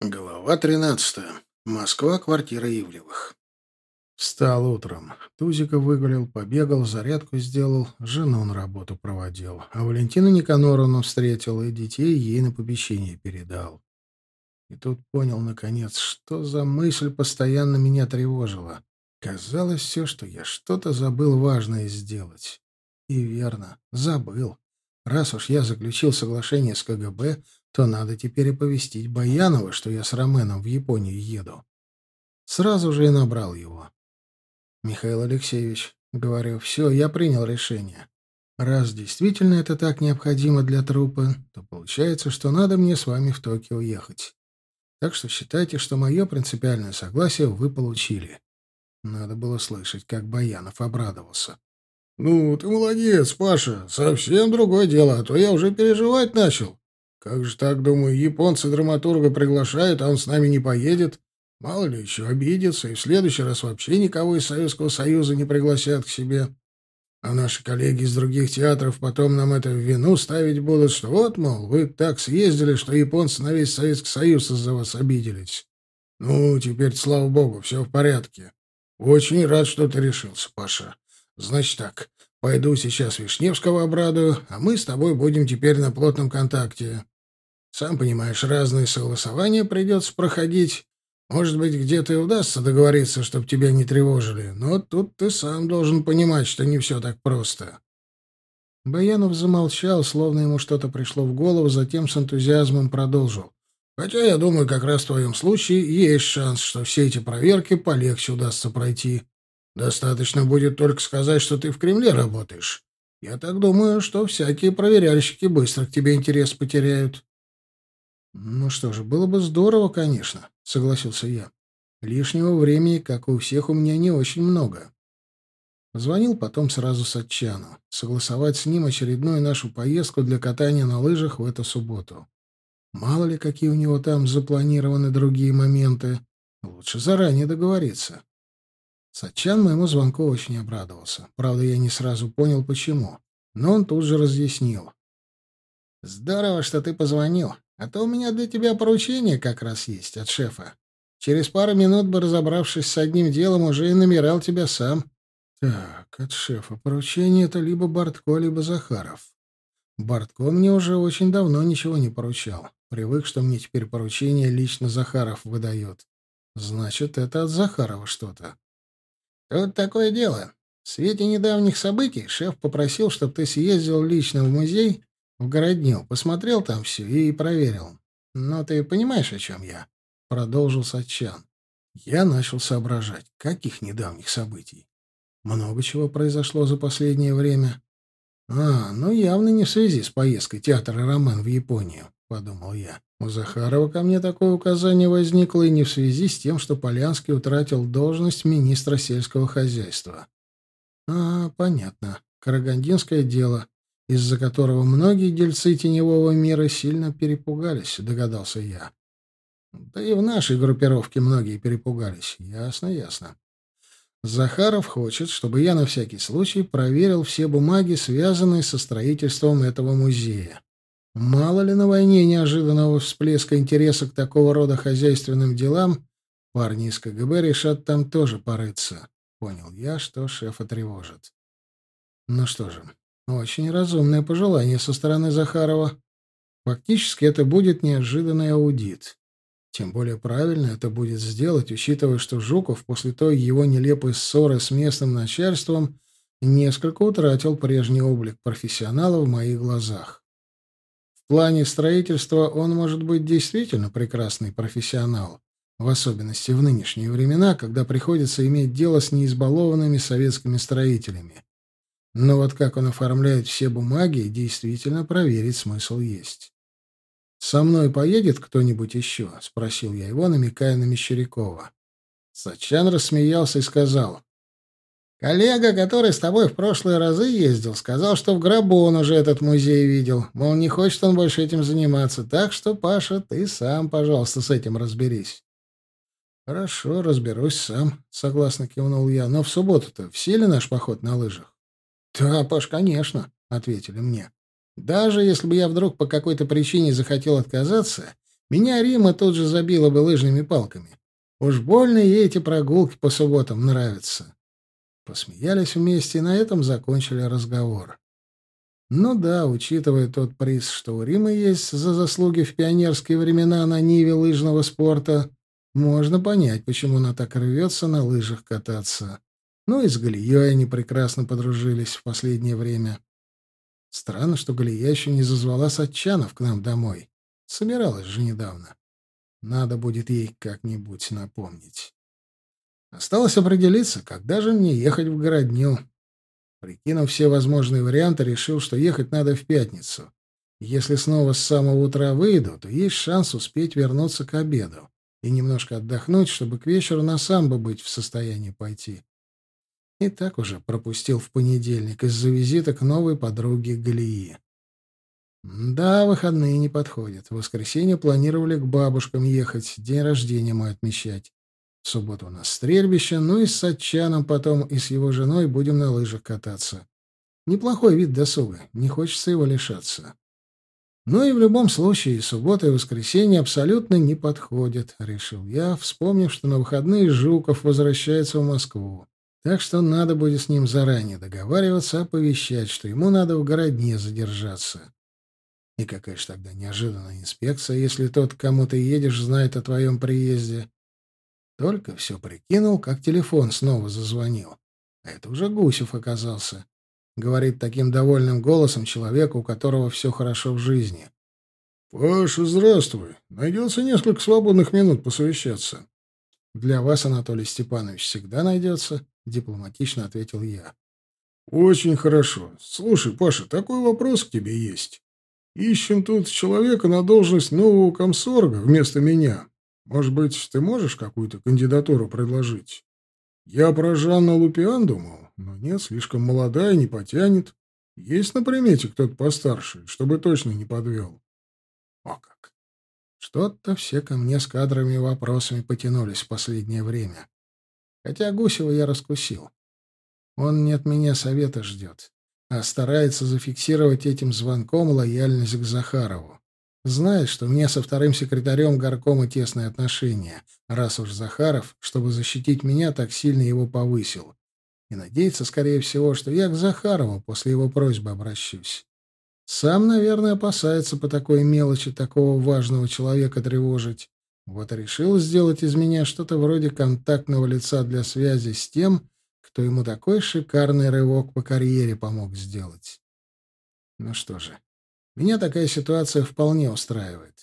Глава 13. Москва, квартира Ивлевых. Встал утром. Тузика выгулил, побегал, зарядку сделал, жену на работу проводил. А Валентина Никаноровну встретил и детей ей на попечение передал. И тут понял, наконец, что за мысль постоянно меня тревожила. Казалось все, что я что-то забыл важное сделать. И верно, забыл. Раз уж я заключил соглашение с КГБ, то надо теперь оповестить Баянова, что я с Роменом в Японию еду. Сразу же и набрал его. «Михаил Алексеевич», — говорю, — «все, я принял решение. Раз действительно это так необходимо для трупа, то получается, что надо мне с вами в Токио ехать. Так что считайте, что мое принципиальное согласие вы получили». Надо было слышать, как Баянов обрадовался. «Ну, ты молодец, Паша. Совсем другое дело, а то я уже переживать начал. Как же так, думаю, японцы драматурга приглашают, а он с нами не поедет? Мало ли, еще обидится, и в следующий раз вообще никого из Советского Союза не пригласят к себе. А наши коллеги из других театров потом нам это в вину ставить будут, что вот, мол, вы так съездили, что японцы на весь Советский Союз из-за вас обиделись. Ну, теперь, слава богу, все в порядке. Очень рад, что ты решился, Паша. Значит так, пойду сейчас Вишневского обрадую, а мы с тобой будем теперь на плотном контакте. Сам понимаешь, разные согласования придется проходить. Может быть, где-то и удастся договориться, чтобы тебя не тревожили, но тут ты сам должен понимать, что не все так просто». Баянов замолчал, словно ему что-то пришло в голову, затем с энтузиазмом продолжил. «Хотя, я думаю, как раз в твоем случае есть шанс, что все эти проверки полегче удастся пройти. Достаточно будет только сказать, что ты в Кремле работаешь. Я так думаю, что всякие проверяльщики быстро к тебе интерес потеряют. «Ну что же, было бы здорово, конечно», — согласился я. «Лишнего времени, как и у всех, у меня не очень много». Позвонил потом сразу Сатчану, согласовать с ним очередную нашу поездку для катания на лыжах в эту субботу. Мало ли, какие у него там запланированы другие моменты. Лучше заранее договориться. Сатчан моему звонку очень обрадовался. Правда, я не сразу понял, почему. Но он тут же разъяснил. «Здорово, что ты позвонил. А то у меня для тебя поручение как раз есть от шефа. Через пару минут бы, разобравшись с одним делом, уже и намирал тебя сам. Так, от шефа поручение — это либо Бортко, либо Захаров. Бортко мне уже очень давно ничего не поручал. Привык, что мне теперь поручение лично Захаров выдает. Значит, это от Захарова что-то. Тут такое дело. В свете недавних событий шеф попросил, чтобы ты съездил лично в музей в городню. Посмотрел там все и проверил. Но ты понимаешь, о чем я?» — продолжил Сатчан. Я начал соображать, каких недавних событий. Много чего произошло за последнее время. «А, ну явно не в связи с поездкой театра «Роман» в Японию», — подумал я. У Захарова ко мне такое указание возникло и не в связи с тем, что Полянский утратил должность министра сельского хозяйства. «А, понятно. Карагандинское дело из-за которого многие дельцы теневого мира сильно перепугались, догадался я. Да и в нашей группировке многие перепугались. Ясно, ясно. Захаров хочет, чтобы я на всякий случай проверил все бумаги, связанные со строительством этого музея. Мало ли на войне неожиданного всплеска интереса к такого рода хозяйственным делам, парни из КГБ решат там тоже порыться. Понял я, что шефа тревожит. Ну что же, очень разумное пожелание со стороны Захарова. Фактически это будет неожиданный аудит. Тем более правильно это будет сделать, учитывая, что Жуков после той его нелепой ссоры с местным начальством несколько утратил прежний облик профессионала в моих глазах. В плане строительства он может быть действительно прекрасный профессионал, в особенности в нынешние времена, когда приходится иметь дело с неизбалованными советскими строителями. Но вот как он оформляет все бумаги, действительно проверить смысл есть. «Со мной поедет кто-нибудь еще?» — спросил я его, намекая на Мещерякова. Сачан рассмеялся и сказал. «Коллега, который с тобой в прошлые разы ездил, сказал, что в гробу он уже этот музей видел. Мол, не хочет он больше этим заниматься. Так что, Паша, ты сам, пожалуйста, с этим разберись». «Хорошо, разберусь сам», — согласно кивнул я. «Но в субботу-то в силе наш поход на лыжах?» «Да, Паш, конечно», — ответили мне. «Даже если бы я вдруг по какой-то причине захотел отказаться, меня Рима тут же забила бы лыжными палками. Уж больно ей эти прогулки по субботам нравятся». Посмеялись вместе и на этом закончили разговор. Ну да, учитывая тот приз, что у Римы есть за заслуги в пионерские времена на Ниве лыжного спорта, можно понять, почему она так рвется на лыжах кататься. Ну и с Галией они прекрасно подружились в последнее время. Странно, что Галия еще не зазвала Сатчанов к нам домой. Собиралась же недавно. Надо будет ей как-нибудь напомнить. Осталось определиться, когда же мне ехать в городню. Прикинув все возможные варианты, решил, что ехать надо в пятницу. Если снова с самого утра выйду, то есть шанс успеть вернуться к обеду и немножко отдохнуть, чтобы к вечеру на самбо быть в состоянии пойти. И так уже пропустил в понедельник из-за визита к новой подруге Галии. Да, выходные не подходят. В воскресенье планировали к бабушкам ехать, день рождения мы отмечать. В субботу у нас стрельбище, ну и с Отчаном потом и с его женой будем на лыжах кататься. Неплохой вид досуга, не хочется его лишаться. Ну и в любом случае, суббота и воскресенье абсолютно не подходят, решил я, вспомнив, что на выходные Жуков возвращается в Москву. Так что надо будет с ним заранее договариваться, оповещать, что ему надо в городне задержаться. И какая же тогда неожиданная инспекция, если тот, к кому ты едешь, знает о твоем приезде. Только все прикинул, как телефон снова зазвонил. А это уже Гусев оказался. Говорит таким довольным голосом человеку, у которого все хорошо в жизни. «Паша, здравствуй. Найдется несколько свободных минут посовещаться». «Для вас, Анатолий Степанович, всегда найдется», дипломатично ответил я. Очень хорошо. Слушай, Паша, такой вопрос к тебе есть. Ищем тут человека на должность нового комсорга вместо меня. Может быть, ты можешь какую-то кандидатуру предложить? Я про Жанну Лупиан думал, но нет, слишком молодая, не потянет. Есть на примете кто-то постарше, чтобы точно не подвел. О как! Что-то все ко мне с кадрами и вопросами потянулись в последнее время. Хотя Гусева я раскусил. Он не от меня совета ждет, а старается зафиксировать этим звонком лояльность к Захарову. Знает, что мне со вторым секретарем горкома тесные отношения, раз уж Захаров, чтобы защитить меня, так сильно его повысил. И надеется, скорее всего, что я к Захарову после его просьбы обращусь. Сам, наверное, опасается по такой мелочи такого важного человека тревожить. Вот решил сделать из меня что-то вроде контактного лица для связи с тем, кто ему такой шикарный рывок по карьере помог сделать. Ну что же, меня такая ситуация вполне устраивает.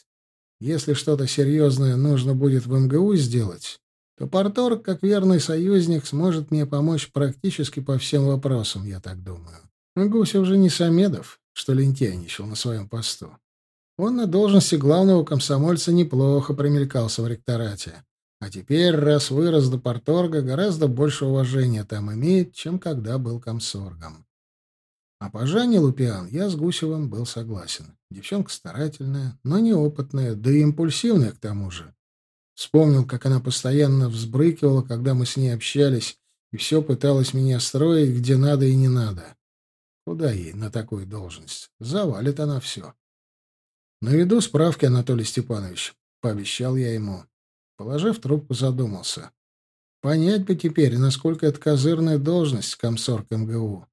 Если что-то серьезное нужно будет в МГУ сделать, то портор, как верный союзник, сможет мне помочь практически по всем вопросам, я так думаю. Гусев уже не Самедов, что лентяйничал на своем посту. Он на должности главного комсомольца неплохо промелькался в ректорате. А теперь, раз вырос до порторга, гораздо больше уважения там имеет, чем когда был комсоргом. А по Жанне Лупиан я с Гусевым был согласен. Девчонка старательная, но неопытная, да и импульсивная к тому же. Вспомнил, как она постоянно взбрыкивала, когда мы с ней общались, и все пыталась меня строить, где надо и не надо. Куда ей на такую должность? Завалит она все. «Наведу справки, Анатолий Степанович», — пообещал я ему. Положив трубку, задумался. «Понять бы теперь, насколько это козырная должность комсорг МГУ,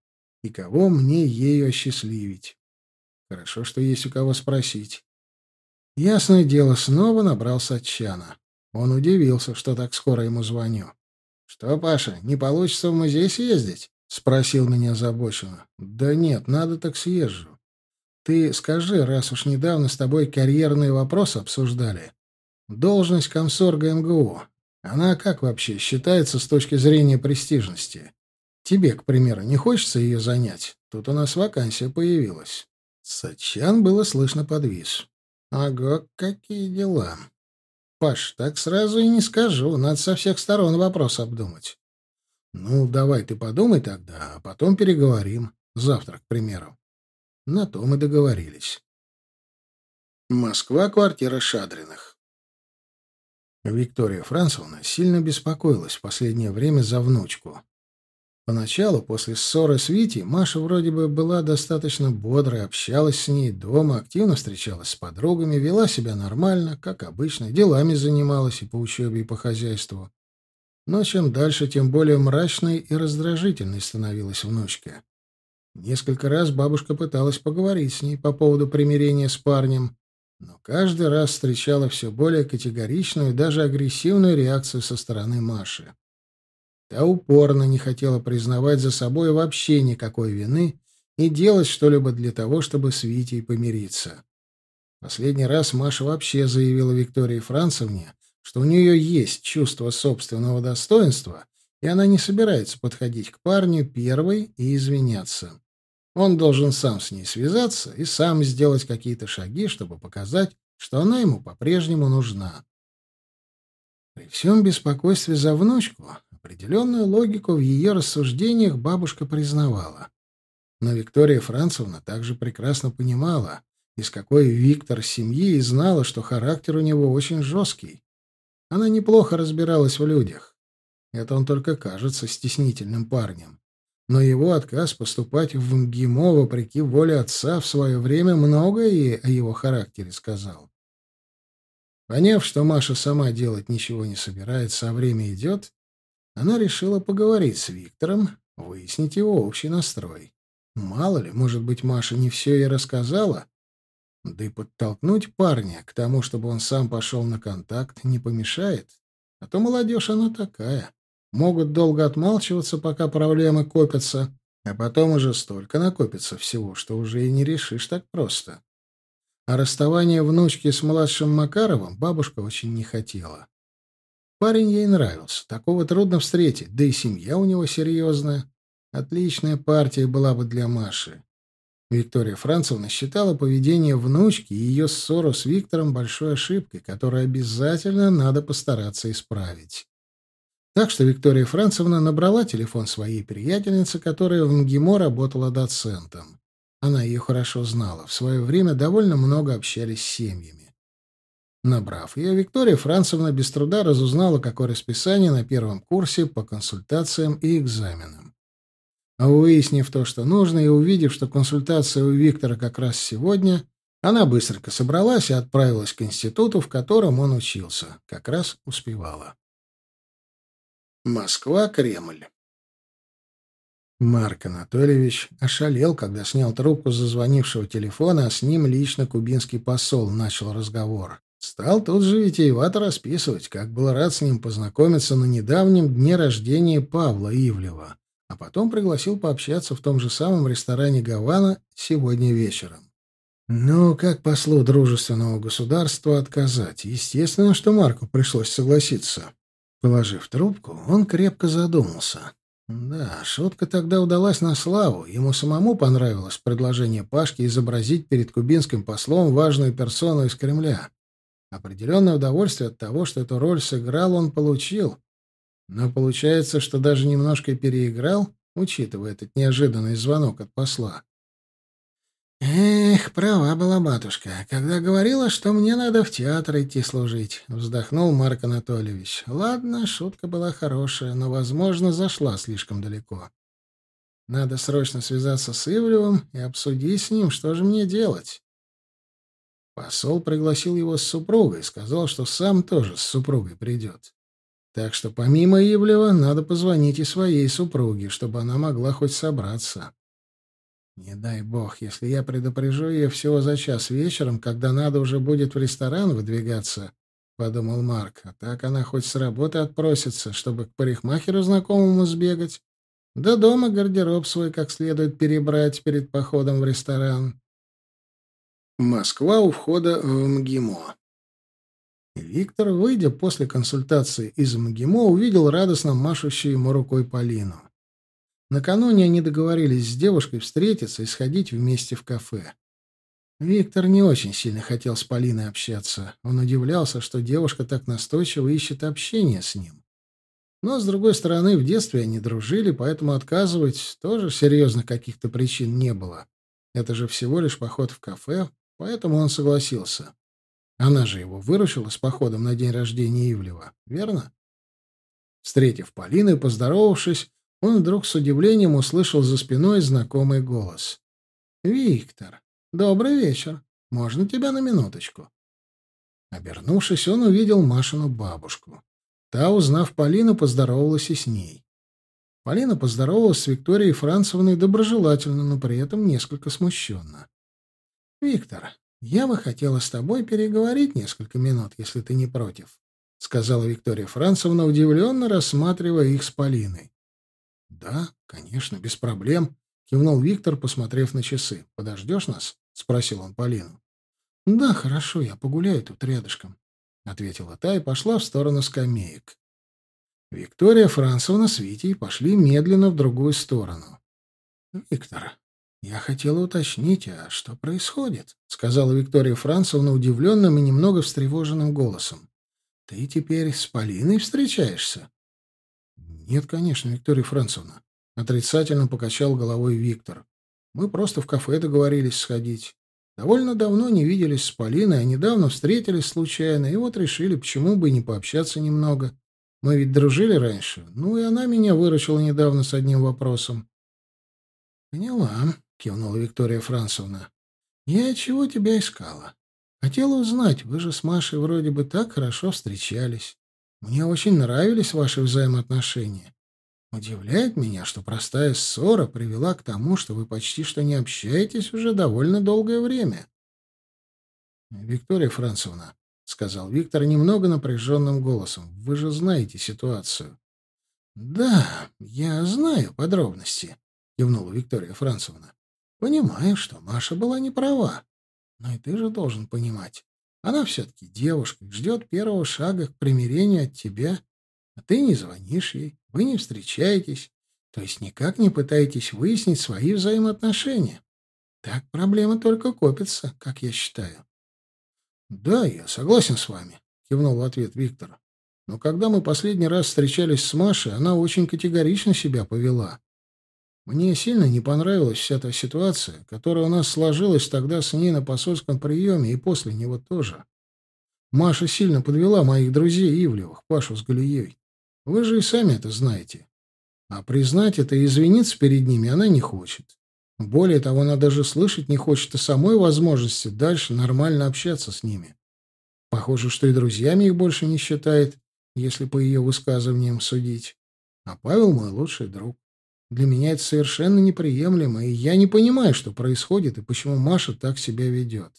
и кого мне ею осчастливить. Хорошо, что есть у кого спросить». Ясное дело, снова набрал Сатчана. Он удивился, что так скоро ему звоню. «Что, Паша, не получится в музей съездить?» — спросил меня озабоченно. «Да нет, надо так съезжу. Ты скажи, раз уж недавно с тобой карьерные вопросы обсуждали. Должность комсорга МГУ, она как вообще считается с точки зрения престижности? Тебе, к примеру, не хочется ее занять? Тут у нас вакансия появилась. Сачан было слышно подвис. Ага, какие дела. Паш, так сразу и не скажу, надо со всех сторон вопрос обдумать. Ну, давай ты подумай тогда, а потом переговорим. Завтра, к примеру. На то мы договорились. Москва, квартира Шадриных. Виктория Францевна сильно беспокоилась в последнее время за внучку. Поначалу, после ссоры с Витей, Маша вроде бы была достаточно бодрой, общалась с ней дома, активно встречалась с подругами, вела себя нормально, как обычно, делами занималась и по учебе, и по хозяйству. Но чем дальше, тем более мрачной и раздражительной становилась внучка. Несколько раз бабушка пыталась поговорить с ней по поводу примирения с парнем, но каждый раз встречала все более категоричную и даже агрессивную реакцию со стороны Маши. Та упорно не хотела признавать за собой вообще никакой вины и делать что-либо для того, чтобы с Витей помириться. Последний раз Маша вообще заявила Виктории Францевне, что у нее есть чувство собственного достоинства, и она не собирается подходить к парню первой и извиняться. Он должен сам с ней связаться и сам сделать какие-то шаги, чтобы показать, что она ему по-прежнему нужна. При всем беспокойстве за внучку определенную логику в ее рассуждениях бабушка признавала. Но Виктория Францевна также прекрасно понимала, из какой Виктор семьи и знала, что характер у него очень жесткий. Она неплохо разбиралась в людях. Это он только кажется стеснительным парнем но его отказ поступать в МГИМО вопреки воле отца в свое время многое ей о его характере сказал. Поняв, что Маша сама делать ничего не собирается, а время идет, она решила поговорить с Виктором, выяснить его общий настрой. Мало ли, может быть, Маша не все и рассказала, да и подтолкнуть парня к тому, чтобы он сам пошел на контакт, не помешает. А то молодежь она такая могут долго отмалчиваться, пока проблемы копятся, а потом уже столько накопится всего, что уже и не решишь так просто. А расставание внучки с младшим Макаровым бабушка очень не хотела. Парень ей нравился, такого трудно встретить, да и семья у него серьезная. Отличная партия была бы для Маши. Виктория Францевна считала поведение внучки и ее ссору с Виктором большой ошибкой, которую обязательно надо постараться исправить. Так что Виктория Францевна набрала телефон своей приятельницы, которая в МГИМО работала доцентом. Она ее хорошо знала, в свое время довольно много общались с семьями. Набрав ее, Виктория Францевна без труда разузнала, какое расписание на первом курсе по консультациям и экзаменам. А выяснив то, что нужно, и увидев, что консультация у Виктора как раз сегодня, она быстренько собралась и отправилась к институту, в котором он учился. Как раз успевала. Москва, Кремль. Марк Анатольевич ошалел, когда снял трубку зазвонившего телефона, а с ним лично кубинский посол начал разговор. Стал тут же витиевато расписывать, как был рад с ним познакомиться на недавнем дне рождения Павла Ивлева, а потом пригласил пообщаться в том же самом ресторане «Гавана» сегодня вечером. Но как послу дружественного государства отказать? Естественно, что Марку пришлось согласиться. Положив трубку, он крепко задумался. Да, шутка тогда удалась на славу. Ему самому понравилось предложение Пашки изобразить перед кубинским послом важную персону из Кремля. Определенное удовольствие от того, что эту роль сыграл, он получил. Но получается, что даже немножко переиграл, учитывая этот неожиданный звонок от посла. «Эх, права была матушка, когда говорила, что мне надо в театр идти служить», — вздохнул Марк Анатольевич. «Ладно, шутка была хорошая, но, возможно, зашла слишком далеко. Надо срочно связаться с Ивлевым и обсудить с ним, что же мне делать». Посол пригласил его с супругой, сказал, что сам тоже с супругой придет. Так что помимо Ивлева надо позвонить и своей супруге, чтобы она могла хоть собраться. Не дай бог, если я предупрежу ее всего за час вечером, когда надо уже будет в ресторан выдвигаться, — подумал Марк, — а так она хоть с работы отпросится, чтобы к парикмахеру знакомому сбегать, да дома гардероб свой как следует перебрать перед походом в ресторан. Москва у входа в МГИМО. Виктор, выйдя после консультации из МГИМО, увидел радостно машущую ему рукой Полину. Накануне они договорились с девушкой встретиться и сходить вместе в кафе. Виктор не очень сильно хотел с Полиной общаться. Он удивлялся, что девушка так настойчиво ищет общение с ним. Но, с другой стороны, в детстве они дружили, поэтому отказывать тоже серьезно каких-то причин не было. Это же всего лишь поход в кафе, поэтому он согласился. Она же его выручила с походом на день рождения Ивлева, верно? Встретив Полину и поздоровавшись, он вдруг с удивлением услышал за спиной знакомый голос. «Виктор, добрый вечер. Можно тебя на минуточку?» Обернувшись, он увидел Машину бабушку. Та, узнав Полину, поздоровалась и с ней. Полина поздоровалась с Викторией Францевной доброжелательно, но при этом несколько смущенно. «Виктор, я бы хотела с тобой переговорить несколько минут, если ты не против», — сказала Виктория Францевна, удивленно рассматривая их с Полиной. «Да, конечно, без проблем», — кивнул Виктор, посмотрев на часы. «Подождешь нас?» — спросил он Полину. «Да, хорошо, я погуляю тут рядышком», — ответила та и пошла в сторону скамеек. Виктория Францевна с Витей пошли медленно в другую сторону. «Виктор, я хотела уточнить, а что происходит?» — сказала Виктория Францевна удивленным и немного встревоженным голосом. «Ты теперь с Полиной встречаешься?» «Нет, конечно, Виктория Францевна», — отрицательно покачал головой Виктор. «Мы просто в кафе договорились сходить. Довольно давно не виделись с Полиной, а недавно встретились случайно, и вот решили, почему бы не пообщаться немного. Мы ведь дружили раньше. Ну и она меня выручила недавно с одним вопросом». «Поняла», — кивнула Виктория Францевна. «Я чего тебя искала? Хотела узнать, вы же с Машей вроде бы так хорошо встречались. Мне очень нравились ваши взаимоотношения. Удивляет меня, что простая ссора привела к тому, что вы почти что не общаетесь уже довольно долгое время. Виктория Францевна, — сказал Виктор немного напряженным голосом, — вы же знаете ситуацию. — Да, я знаю подробности, — кивнула Виктория Францевна. — Понимаю, что Маша была не права. Но и ты же должен понимать. Она все-таки девушка, ждет первого шага к примирению от тебя, а ты не звонишь ей, вы не встречаетесь, то есть никак не пытаетесь выяснить свои взаимоотношения. Так проблема только копится, как я считаю. — Да, я согласен с вами, — кивнул в ответ Виктор. Но когда мы последний раз встречались с Машей, она очень категорично себя повела. Мне сильно не понравилась вся та ситуация, которая у нас сложилась тогда с ней на посольском приеме и после него тоже. Маша сильно подвела моих друзей Ивлевых, Пашу с Галией. Вы же и сами это знаете. А признать это и извиниться перед ними она не хочет. Более того, она даже слышать не хочет о самой возможности дальше нормально общаться с ними. Похоже, что и друзьями их больше не считает, если по ее высказываниям судить. А Павел мой лучший друг. Для меня это совершенно неприемлемо, и я не понимаю, что происходит и почему Маша так себя ведет.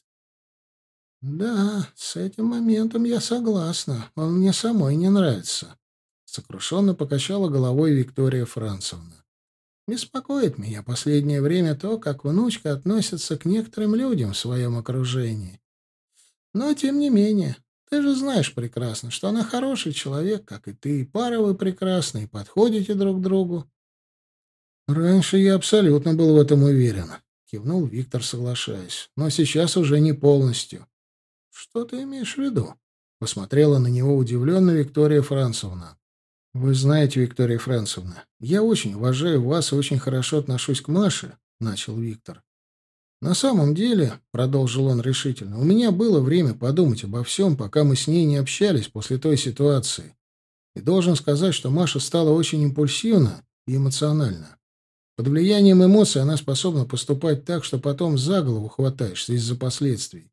«Да, с этим моментом я согласна. Он мне самой не нравится», — сокрушенно покачала головой Виктория Францевна. «Беспокоит меня последнее время то, как внучка относится к некоторым людям в своем окружении. Но, тем не менее, ты же знаешь прекрасно, что она хороший человек, как и ты, и пара вы прекрасны, и подходите друг другу. Раньше я абсолютно был в этом уверен, кивнул Виктор, соглашаясь, но сейчас уже не полностью. Что ты имеешь в виду? посмотрела на него удивленно Виктория Францевна. Вы знаете, Виктория Францевна, я очень уважаю вас и очень хорошо отношусь к Маше, начал Виктор. На самом деле, продолжил он решительно, у меня было время подумать обо всем, пока мы с ней не общались после той ситуации. И должен сказать, что Маша стала очень импульсивна и эмоциональна. Под влиянием эмоций она способна поступать так, что потом за голову хватаешься из-за последствий.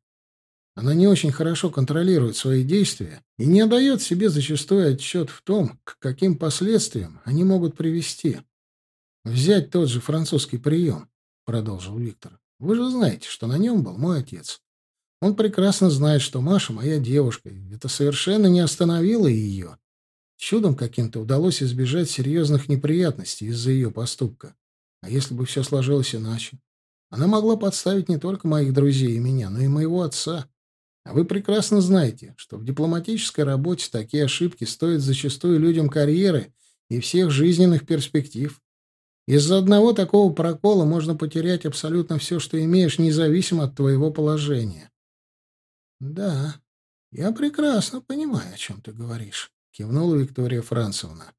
Она не очень хорошо контролирует свои действия и не отдает себе зачастую отчет в том, к каким последствиям они могут привести. «Взять тот же французский прием», — продолжил Виктор. «Вы же знаете, что на нем был мой отец. Он прекрасно знает, что Маша моя девушка, и это совершенно не остановило ее. Чудом каким-то удалось избежать серьезных неприятностей из-за ее поступка. А если бы все сложилось иначе? Она могла подставить не только моих друзей и меня, но и моего отца. А вы прекрасно знаете, что в дипломатической работе такие ошибки стоят зачастую людям карьеры и всех жизненных перспектив. Из-за одного такого прокола можно потерять абсолютно все, что имеешь, независимо от твоего положения. «Да, я прекрасно понимаю, о чем ты говоришь», — кивнула Виктория Францевна.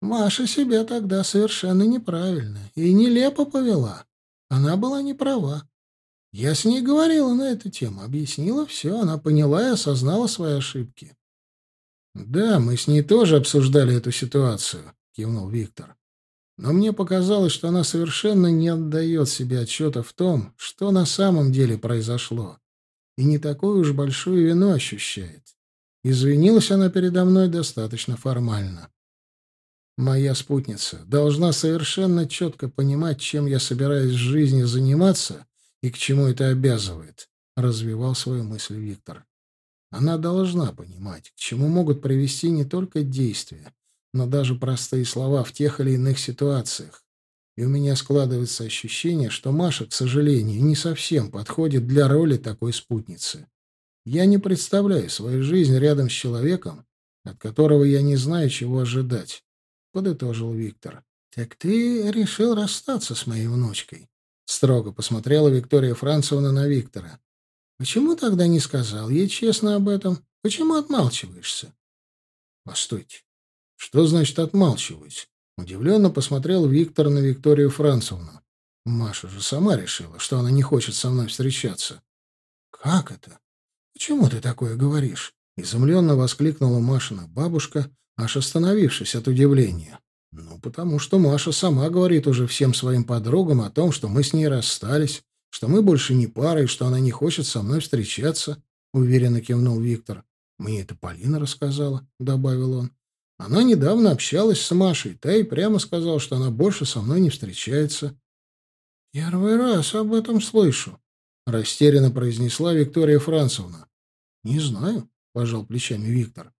Маша себя тогда совершенно неправильно и нелепо повела. Она была не права. Я с ней говорила на эту тему, объяснила все, она поняла и осознала свои ошибки. «Да, мы с ней тоже обсуждали эту ситуацию», — кивнул Виктор. «Но мне показалось, что она совершенно не отдает себе отчета в том, что на самом деле произошло, и не такую уж большую вину ощущает. Извинилась она передо мной достаточно формально». Моя спутница должна совершенно четко понимать, чем я собираюсь в жизни заниматься и к чему это обязывает, — развивал свою мысль Виктор. Она должна понимать, к чему могут привести не только действия, но даже простые слова в тех или иных ситуациях. И у меня складывается ощущение, что Маша, к сожалению, не совсем подходит для роли такой спутницы. Я не представляю свою жизнь рядом с человеком, от которого я не знаю, чего ожидать. — подытожил Виктор. «Так ты решил расстаться с моей внучкой?» — строго посмотрела Виктория Францевна на Виктора. «Почему тогда не сказал ей честно об этом? Почему отмалчиваешься?» «Постойте, что значит отмалчиваюсь?» Удивленно посмотрел Виктор на Викторию Францевну. Маша же сама решила, что она не хочет со мной встречаться. «Как это? Почему ты такое говоришь?» Изумленно воскликнула Машина бабушка, аж остановившись от удивления. «Ну, потому что Маша сама говорит уже всем своим подругам о том, что мы с ней расстались, что мы больше не пара и что она не хочет со мной встречаться», — уверенно кивнул Виктор. «Мне это Полина рассказала», — добавил он. «Она недавно общалась с Машей, та и прямо сказала, что она больше со мной не встречается». «Первый раз об этом слышу», — растерянно произнесла Виктория Францевна. «Не знаю», — пожал плечами Виктор.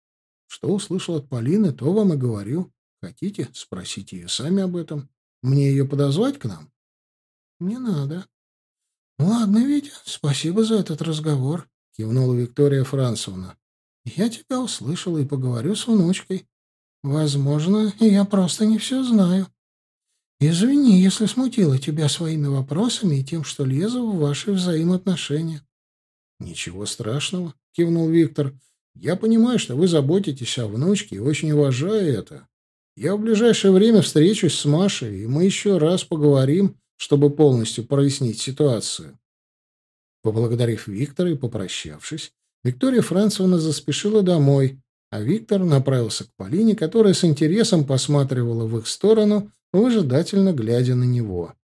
Что услышал от Полины, то вам и говорю. Хотите, спросите ее сами об этом. Мне ее подозвать к нам? Не надо. Ладно, Витя, спасибо за этот разговор, кивнула Виктория Францевна. Я тебя услышала и поговорю с внучкой. Возможно, я просто не все знаю. Извини, если смутила тебя своими вопросами и тем, что лезу в ваши взаимоотношения. Ничего страшного, кивнул Виктор. Я понимаю, что вы заботитесь о внучке и очень уважаю это. Я в ближайшее время встречусь с Машей, и мы еще раз поговорим, чтобы полностью прояснить ситуацию». Поблагодарив Виктора и попрощавшись, Виктория Францевна заспешила домой, а Виктор направился к Полине, которая с интересом посматривала в их сторону, выжидательно глядя на него.